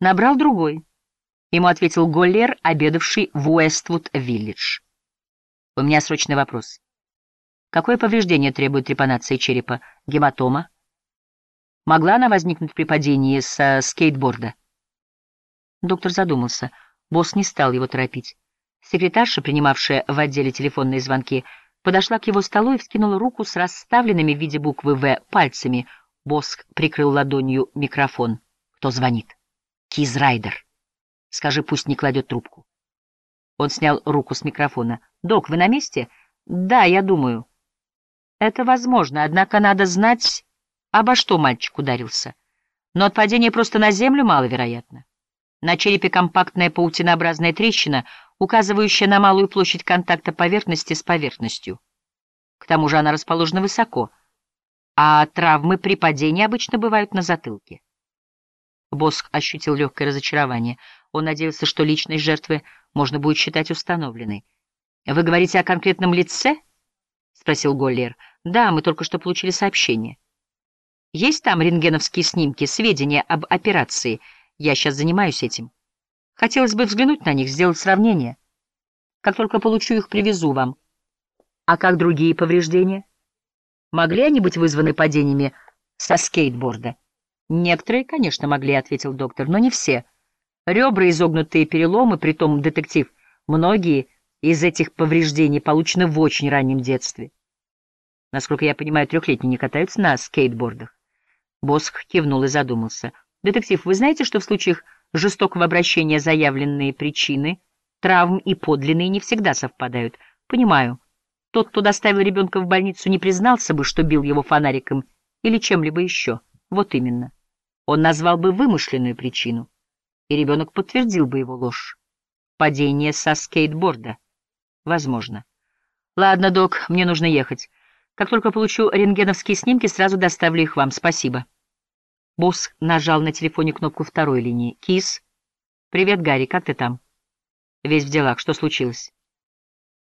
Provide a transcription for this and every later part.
Набрал другой. Ему ответил Голлер, обедавший в Уэствуд-Виллидж. «У меня срочный вопрос. Какое повреждение требует трепанации черепа? Гематома? Могла она возникнуть при падении со скейтборда?» Доктор задумался. Босс не стал его торопить. Секретарша, принимавшая в отделе телефонные звонки, подошла к его столу и вскинула руку с расставленными в виде буквы «В» пальцами. Боск прикрыл ладонью микрофон. «Кто звонит?» «Киз Райдер. Скажи, пусть не кладет трубку». Он снял руку с микрофона. «Док, вы на месте?» «Да, я думаю». «Это возможно, однако надо знать, обо что мальчик ударился. Но от падения просто на землю маловероятно. На черепе компактная паутинообразная трещина, указывающая на малую площадь контакта поверхности с поверхностью. К тому же она расположена высоко, а травмы при падении обычно бывают на затылке. Боск ощутил легкое разочарование. Он надеялся, что личность жертвы можно будет считать установленной. «Вы говорите о конкретном лице?» — спросил Голлер. «Да, мы только что получили сообщение. Есть там рентгеновские снимки, сведения об операции?» Я сейчас занимаюсь этим. Хотелось бы взглянуть на них, сделать сравнение. Как только получу их, привезу вам. А как другие повреждения? Могли они быть вызваны падениями со скейтборда? Некоторые, конечно, могли, — ответил доктор, — но не все. Ребра, изогнутые переломы, притом детектив, многие из этих повреждений получены в очень раннем детстве. Насколько я понимаю, трехлетние не катаются на скейтбордах. Босх кивнул и задумался — Детектив, вы знаете, что в случаях жестокого обращения заявленные причины травм и подлинные не всегда совпадают? Понимаю. Тот, кто доставил ребенка в больницу, не признался бы, что бил его фонариком или чем-либо еще. Вот именно. Он назвал бы вымышленную причину, и ребенок подтвердил бы его ложь. Падение со скейтборда. Возможно. Ладно, док, мне нужно ехать. Как только получу рентгеновские снимки, сразу доставлю их вам. Спасибо. Босс нажал на телефоне кнопку второй линии. «Кис?» «Привет, Гарри, как ты там?» «Весь в делах. Что случилось?»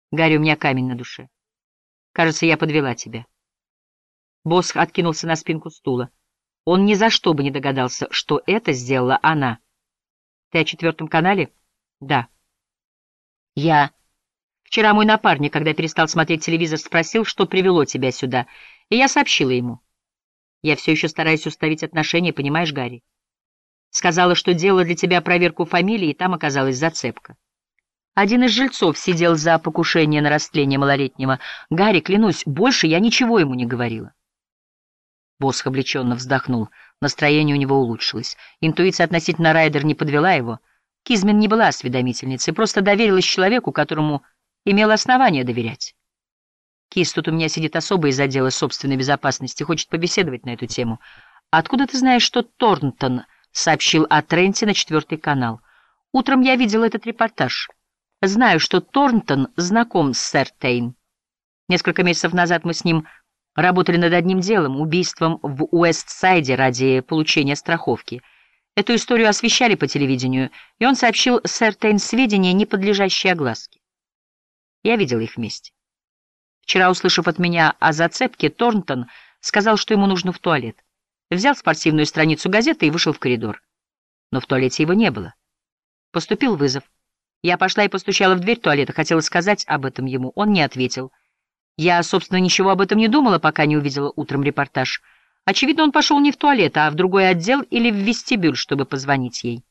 «Гарри, у меня камень на душе. Кажется, я подвела тебя». Босс откинулся на спинку стула. Он ни за что бы не догадался, что это сделала она. «Ты о четвертом канале?» «Да». «Я...» Вчера мой напарник, когда перестал смотреть телевизор, спросил, что привело тебя сюда, и я сообщила ему. Я все еще стараюсь установить отношения, понимаешь, Гарри? Сказала, что делала для тебя проверку фамилии, и там оказалась зацепка. Один из жильцов сидел за покушение на растление малолетнего. Гарри, клянусь, больше я ничего ему не говорила. Босх облегченно вздохнул. Настроение у него улучшилось. Интуиция относительно Райдер не подвела его. Кизмин не была осведомительницей, просто доверилась человеку, которому имела основания доверять. Кис, тут у меня сидит особо из отдела собственной безопасности, хочет побеседовать на эту тему. Откуда ты знаешь, что Торнтон сообщил о Тренте на четвертый канал? Утром я видел этот репортаж. Знаю, что Торнтон знаком с сэр Тейн. Несколько месяцев назад мы с ним работали над одним делом, убийством в Уэст-Сайде ради получения страховки. Эту историю освещали по телевидению, и он сообщил сэр Тейн сведения, не подлежащие огласке. Я видел их вместе. Вчера, услышав от меня о зацепке, Торнтон сказал, что ему нужно в туалет. Взял спортивную страницу газеты и вышел в коридор. Но в туалете его не было. Поступил вызов. Я пошла и постучала в дверь туалета, хотела сказать об этом ему. Он не ответил. Я, собственно, ничего об этом не думала, пока не увидела утром репортаж. Очевидно, он пошел не в туалет, а в другой отдел или в вестибюль, чтобы позвонить ей.